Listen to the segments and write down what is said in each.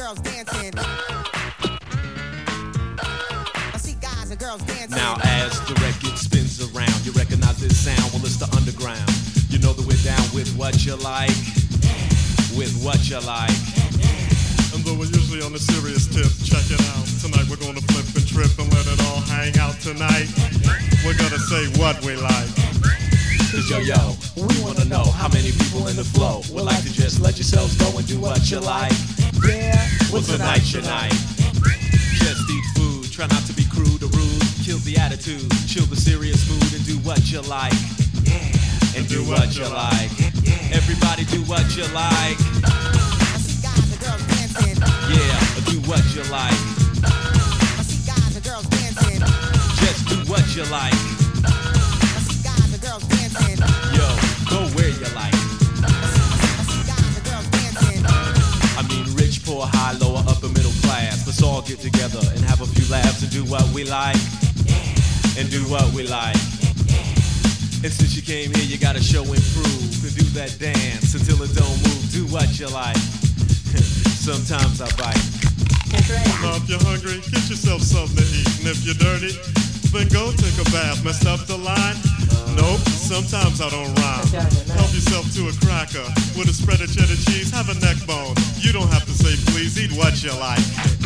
girls dancing. I see guys and girls dancing. Now as the record spins around, you recognize this sound. Well, it's the underground. You know that we're down with what you like, with what you like. And though we're usually on a serious tip, check it out. Tonight we're gonna flip and trip and let it all hang out tonight. We're gonna say what we like. Cause yo yo, we wanna know how many people in the flow would like to just let yourselves go and do what you like. Yeah. Well, tonight's your night. Just eat food, try not to be crude or rude. Kill the attitude, chill the serious mood, and do what you like. Yeah. And do what you like. Everybody do what you like. I see guys and girls dancing. Yeah, do what you like. I see guys and girls dancing. Just do what you like. Get together and have a few laughs and do what we like. And do what we like. And since you came here, you gotta show and prove and do that dance until it don't move. Do what you like. Sometimes I bite. Now if you're hungry, get yourself something to eat. And if you're dirty, then go take a bath. Messed up the line? Nope, sometimes I don't rhyme. Help yourself to a cracker with a spread of cheddar cheese. Have a neck bone. You don't have to say please, eat what you like.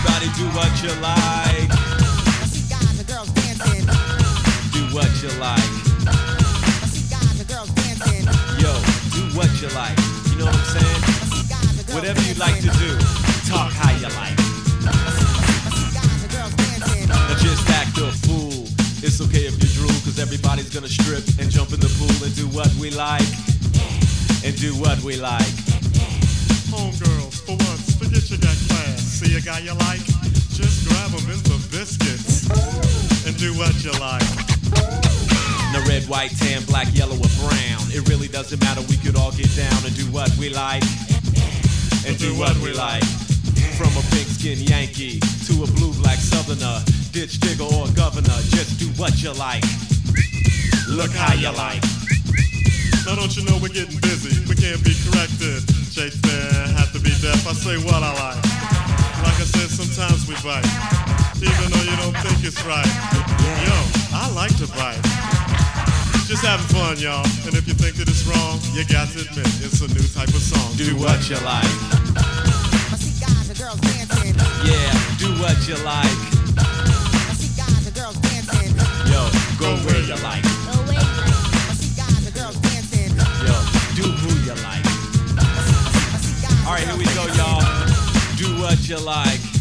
Everybody do what you like. I see guys and girls dancing. Do what you like. I see guys and girls dancing. Yo, do what you like. You know what I'm saying? Whatever you like to do, talk how you like. I see guys and girls. Now just act a fool. It's okay if you drool, cause everybody's gonna strip and jump in the pool and do what we like. And do what we like. Homegirls, for once, got class. See a guy you like? Just grab him in the biscuits. And do what you like. Now red, white, tan, black, yellow, or brown. It really doesn't matter, we could all get down and do what we like. And do what we like. From a pink skin Yankee to a blue black southerner, ditch digger or governor, just do what you like. Look how you like. Now don't you know we're getting busy? We can't be corrected. Shakespeare I say what I like. Like I said, sometimes we bite. Even though you don't think it's right. Yo, I like to bite. Just having fun, y'all. And if you think that it's wrong, you got to admit it's a new type of song. Do what you like. I see guys and girls dancing. Yeah, do what you like. what you like.